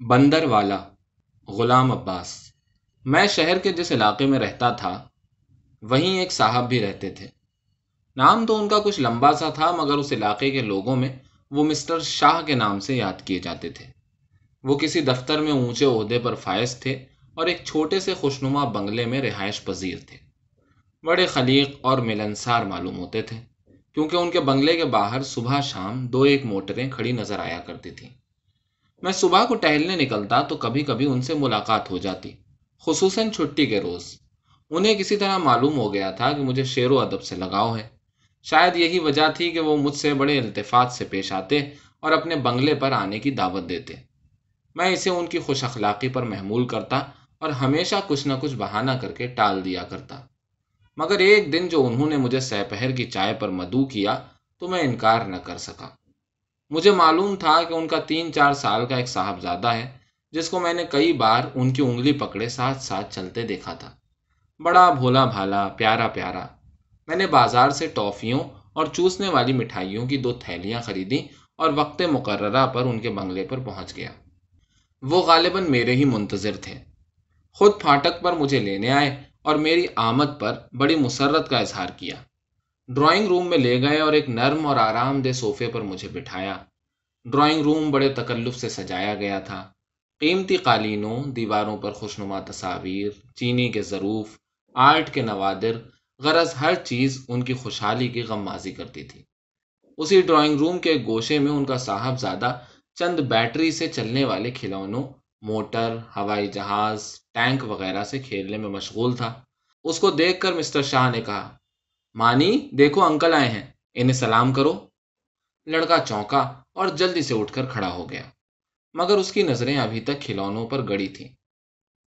بندر والا، غلام عباس۔ میں شہر کے جس علاقے میں رہتا تھا، وہیں ایک صاحب بھی رہتے تھے۔ نام تو ان کا کچھ لمبا سا تھا، مگر اس علاقے کے لوگوں میں وہ مسٹر شاہ کے نام سے یاد کیے جاتے تھے۔ وہ کسی دفتر میں اونچے عہدے پر فائز تھے اور ایک چھوٹے سے خوشنما بنگلے میں رہائش پذیر تھے۔ بڑے خلیق اور ملنسار معلوم ہوتے تھے، کیونکہ ان کے بنگلے کے باہر صبح شام دو ایک موٹریں کھڑی نظر آیا کرتی تھیں۔ میں صبح کو ٹہلنے نکلتا تو کبھی کبھی ان سے ملاقات ہو جاتی، خصوصاً چھٹی کے روز۔ انہیں کسی طرح معلوم ہو گیا تھا کہ مجھے شعر و ادب سے لگاؤ ہے۔ شاید یہی وجہ تھی کہ وہ مجھ سے بڑے التفاط سے پیش آتے اور اپنے بنگلے پر آنے کی دعوت دیتے۔ میں اسے ان کی خوش اخلاقی پر محمول کرتا اور ہمیشہ کچھ نہ کچھ بہانہ کر کے ٹال دیا کرتا۔ مگر ایک دن جو انہوں نے مجھے سپہر کی چائے پر مدعو کیا تو میں انکار نہ کر سکا۔ مجھے معلوم تھا کہ ان کا تین چار سال کا ایک صاحبزادہ ہے، جس کو میں نے کئی بار ان کی انگلی پکڑے ساتھ ساتھ چلتے دیکھا تھا۔ بڑا بھولا بھالا، پیارا پیارا۔ میں نے بازار سے ٹافیوں اور چوسنے والی مٹھائیوں کی دو تھیلیاں خریدی اور وقت مقررہ پر ان کے بنگلے پر پہنچ گیا۔ وہ غالباً میرے ہی منتظر تھے۔ خود پھاٹک پر مجھے لینے آئے اور میری آمد پر بڑی مسرت کا اظہار کیا۔ ڈرائنگ روم میں لے گئے اور ایک نرم اور آرام دہ صوفے پر مجھے بٹھایا۔ ڈرائنگ روم بڑے تکلف سے سجایا گیا تھا۔ قیمتی قالینوں، دیواروں پر خوشنما تصاویر، چینی کے ضروف آرٹ کے نوادر، غرض ہر چیز ان کی خوشحالی کی غم مازی کرتی تھی۔ اسی ڈرائنگ روم کے گوشے میں ان کا صاحب زیادہ چند بیٹری سے چلنے والے کھلونوں، موٹر، ہوائی جہاز، ٹینک وغیرہ سے کھیلنے میں مشغول تھا۔ اس کو دیکھ کر مسٹر شاہ نے کہا مانی، دیکھو انکل آئے ہیں۔ انہیں سلام کرو۔ لڑکا چونکا اور جلدی سے اٹھ کر کھڑا ہو گیا، مگر اس کی نظریں ابھی تک کھلونوں پر گڑی تھیں۔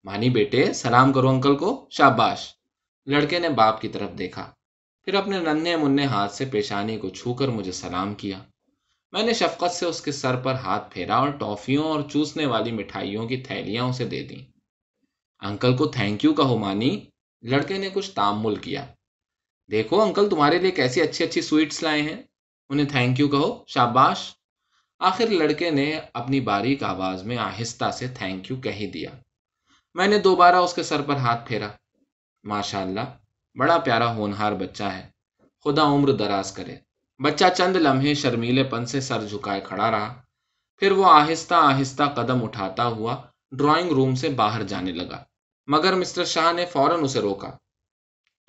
مانی، بیٹے، سلام کرو انکل کو۔ شاباش۔ لڑکے نے باپ کی طرف دیکھا، پھر اپنے ننھے منہ ہاتھ سے پیشانی کو چھو کر مجھے سلام کیا۔ میں نے شفقت سے اس کے سر پر ہاتھ پھیرا اور ٹافیوں اور چوسنے والی مٹھائیوں کی تھیلیاں اسے دے دیں۔ انکل کو تھینک یو کہو مانی۔ لڑکے نے کچھ تامل کیا۔ دیکھو انکل، تمہارے لیے کیسی اچھی اچھی سویٹس لائے ہیں۔ انہیں تھینک یو کہو۔ شاباش، آخر لڑکے نے اپنی باریک آواز میں آہستہ سے تھینک یو کہہ دیا۔ میں نے دوبارہ اس کے سر پر ہاتھ پھیرا۔ ماشاء اللہ بڑا پیارا ہونہار بچہ ہے۔ خدا عمر دراز کرے۔ بچہ چند لمحے شرمیلے پن سے سر جھکائے کھڑا رہا۔ پھر وہ آہستہ آہستہ قدم اٹھاتا ہوا ڈرائنگ روم سے باہر جانے لگا۔ مگر مسٹر شاہ نے فوراً اسے روکا۔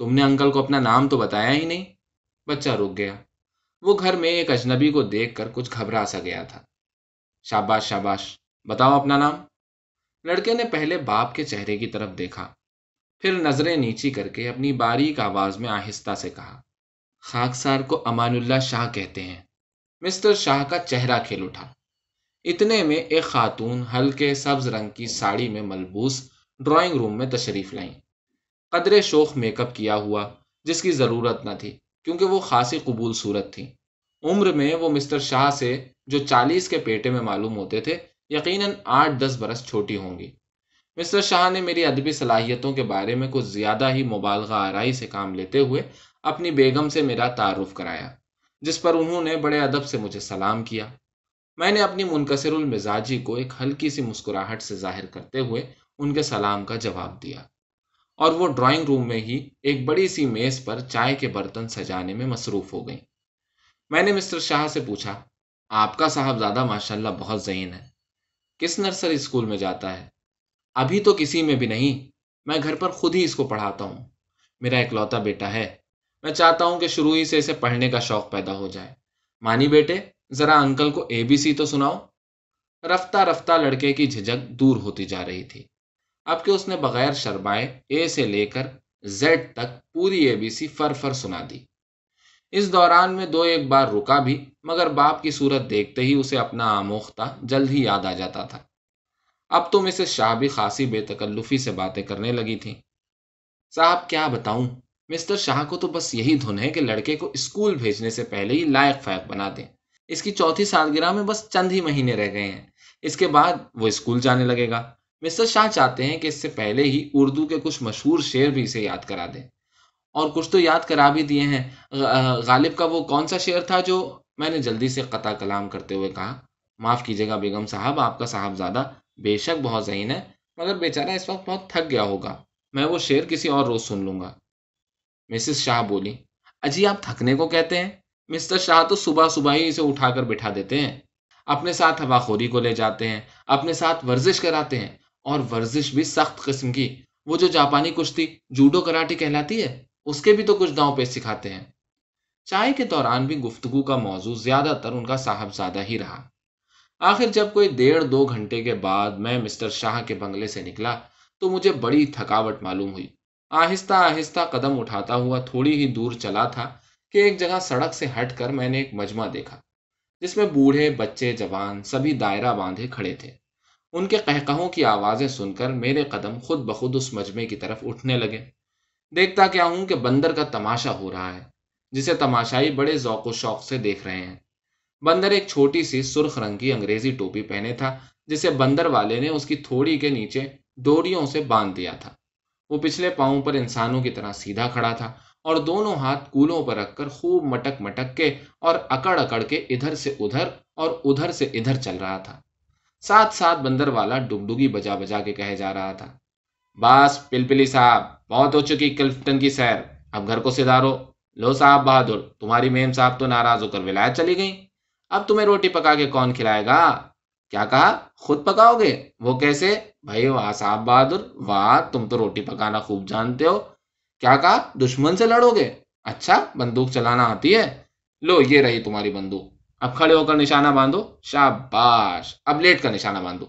تم نے انکل کو اپنا نام تو بتایا ہی نہیں۔ بچہ رک گیا۔ وہ گھر میں ایک اجنبی کو دیکھ کر کچھ گھبرا سا گیا تھا۔ شاباش شاباش، بتاؤ اپنا نام۔ لڑکے نے پہلے باپ کے چہرے کی طرف دیکھا، پھر نظریں نیچی کر کے اپنی باریک آواز میں آہستہ سے کہا، خاکسار کو امان اللہ شاہ کہتے ہیں۔ مسٹر شاہ کا چہرہ کھیل اٹھا۔ اتنے میں ایک خاتون ہلکے سبز رنگ کی ساڑی میں ملبوس ڈرائنگ روم میں تشریف لائیں۔ قدرے شوق میک اپ کیا ہوا، جس کی ضرورت نہ تھی، کیونکہ وہ خاصی قبول صورت تھی۔ عمر میں وہ مسٹر شاہ سے جو چالیس کے پیٹے میں معلوم ہوتے تھے، یقیناً آٹھ دس برس چھوٹی ہوں گی۔ مسٹر شاہ نے میری ادبی صلاحیتوں کے بارے میں کچھ زیادہ ہی مبالغہ آرائی سے کام لیتے ہوئے اپنی بیگم سے میرا تعارف کرایا، جس پر انہوں نے بڑے ادب سے مجھے سلام کیا۔ میں نے اپنی منکسر المزاجی کو ایک ہلکی سی مسکراہٹ سے ظاہر کرتے ہوئے ان کے سلام کا جواب دیا۔ اور وہ ڈرائنگ روم میں ہی ایک بڑی سی میز پر چائے کے برتن سجانے میں مصروف ہو گئی میں نے مسٹر شاہ سے پوچھا، آپ کا صاحب زیادہ ماشاء اللہ بہت ذہین ہے۔ کس نرسری اسکول میں جاتا ہے؟ ابھی تو کسی میں بھی نہیں۔ میں گھر پر خود ہی اس کو پڑھاتا ہوں۔ میرا اکلوتا بیٹا ہے۔ میں چاہتا ہوں کہ شروع ہی سے اسے پڑھنے کا شوق پیدا ہو جائے۔ مانی بیٹے، ذرا انکل کو اے بی سی تو سناؤ۔ رفتہ رفتہ لڑکے کی جھجک دور ہوتی جا رہی تھی۔ اب کہ اس نے بغیر شرمائے اے سے لے کر زیڈ تک پوری اے بی سی فر فر سنا دی۔ اس دوران میں دو ایک بار رکا بھی، مگر باپ کی صورت دیکھتے ہی اسے اپنا آموختہ جلد ہی یاد آ جاتا تھا۔ اب تو مسز شاہ بھی خاصی بے تکلفی سے باتیں کرنے لگی تھی صاحب، کیا بتاؤں؟ مسٹر شاہ کو تو بس یہی دھن ہے کہ لڑکے کو اسکول بھیجنے سے پہلے ہی لائق فائق بنا دیں۔ اس کی چوتھی سالگرہ میں بس چند ہی مہینے رہ گئے ہیں۔ اس کے بعد وہ اسکول جانے لگے گا۔ مسٹر شاہ چاہتے ہیں کہ اس سے پہلے ہی اردو کے کچھ مشہور شعر بھی اسے یاد کرا دیں۔ اور کچھ تو یاد کرا بھی دیے ہیں۔ غالب کا وہ کون سا شعر تھا جو میں نے جلدی سے قطع کلام کرتے ہوئے کہا؟ معاف کیجیے گا بیگم صاحب، آپ کا صاحب زیادہ بے شک بہت ذہین ہے، مگر بیچارہ اس وقت بہت تھک گیا ہوگا۔ میں وہ شعر کسی اور روز سن لوں گا۔ مسز شاہ بولی، اجی، آپ تھکنے کو کہتے ہیں؟ مسٹر شاہ تو صبح صبح ہی اسے اٹھا کر بٹھا دیتے ہیں۔ اپنے ساتھ ہوا خوری کو لے جاتے ہیں، اپنے ساتھ ورزش کراتے ہیں۔ اور ورزش بھی سخت قسم کی۔ وہ جو جاپانی کشتی جوڈو کراٹی کہلاتی ہے۔ اس کے بھی تو کچھ داؤں پہ سکھاتے ہیں۔ چائے کے دوران بھی گفتگو کا موضوع زیادہ تر ان کا صاحب زیادہ ہی رہا۔ آخر جب کوئی ڈیڑھ دو گھنٹے کے بعد میں مسٹر شاہ کے بنگلے سے نکلا، تو مجھے بڑی تھکاوٹ معلوم ہوئی۔ آہستہ آہستہ قدم اٹھاتا ہوا تھوڑی ہی دور چلا تھا کہ ایک جگہ سڑک سے ہٹ کر میں نے ایک مجمع دیکھا، جس میں بوڑھے، بچے، جوان سبھی دائرہ باندھے کھڑے تھے۔ ان کے قہقہوں کی آوازیں سن کر میرے قدم خود بخود اس مجمع کی طرف اٹھنے لگے۔ دیکھتا کیا ہوں کہ بندر کا تماشا ہو رہا ہے، جسے تماشائی بڑے ذوق و شوق سے دیکھ رہے ہیں۔ بندر ایک چھوٹی سی سرخ رنگ کی انگریزی ٹوپی پہنے تھا، جسے بندر والے نے اس کی تھوڑی کے نیچے ڈوریوں سے باندھ دیا تھا۔ وہ پچھلے پاؤں پر انسانوں کی طرح سیدھا کھڑا تھا اور دونوں ہاتھ کولوں پر رکھ کر خوب مٹک مٹک کے اور اکڑ اکڑ کے ادھر سے ادھر اور ادھر سے ادھر چل رہا تھا۔ ساتھ ساتھ بندر والا ڈگڈگی بجا بجا کے کہے جا رہا تھا باس پلپلی صاحب، بہت ہو چکی کلفٹن کی سیر۔ اب گھر کو سدھارو۔ لو صاحب بہادر، تمہاری میم صاحب تو ناراض ہو کر ولایت چلی گئی اب تمہیں روٹی پکا کے کون کھلائے گا؟ کیا کہا؟ خود پکاؤ گے؟ وہ کیسے؟ بھائی، واہ صاحب بہادر، واہ، تم تو روٹی پکانا خوب جانتے ہو۔ کیا کہا؟ دشمن سے لڑو گے؟ اچھا بندوق چلانا آتی ہے۔ لو، یہ رہی تمہاری بندوق۔ اب کھڑے ہو کر نشانہ باندھو۔ شاباش، اب لیٹ کر نشانہ باندھو۔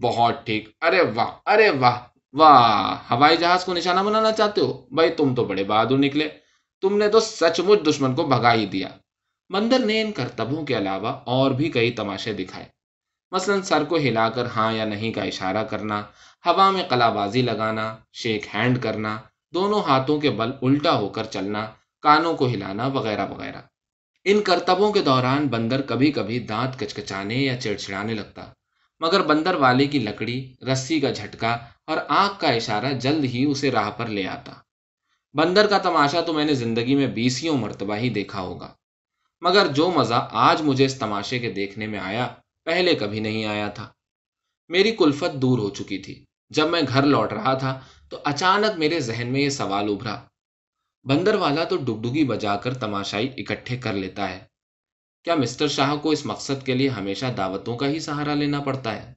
بہت ٹھیک۔ ارے واہ ارے واہ واہ، ہوائی جہاز کو نشانہ بنانا چاہتے ہو؟ بھائی تم تو بڑے بہادر نکلے۔ تم نے تو سچ مچ دشمن کو بھگا ہی دیا۔ بندر نے ان کرتبوں کے علاوہ اور بھی کئی تماشے دکھائے۔ مثلا سر کو ہلا کر ہاں یا نہیں کا اشارہ کرنا، ہوا میں کلا بازی لگانا، شیک ہینڈ کرنا، دونوں ہاتھوں کے بل الٹا ہو کر چلنا، کانوں کو ہلانا، وغیرہ وغیرہ۔ ان کرتبوں کے دوران بندر کبھی کبھی دانت کچکچانے یا چڑچڑانے لگتا۔ مگر بندر والے کی لکڑی، رسی کا جھٹکا اور آنکھ کا اشارہ جلد ہی اسے راہ پر لے آتا۔ بندر کا تماشا تو میں نے زندگی میں بیسیوں مرتبہ ہی دیکھا ہوگا۔ مگر جو مزہ آج مجھے اس تماشے کے دیکھنے میں آیا، پہلے کبھی نہیں آیا تھا۔ میری کلفت دور ہو چکی تھی۔ جب میں گھر لوٹ رہا تھا تو اچانک میرے ذہن میں یہ سوال ابھرا۔ بندر والا تو ڈگڈگی بجا کر تماشائی اکٹھے کر لیتا ہے۔ کیا مسٹر شاہ کو اس مقصد کے لیے ہمیشہ دعوتوں کا ہی سہارا لینا پڑتا ہے؟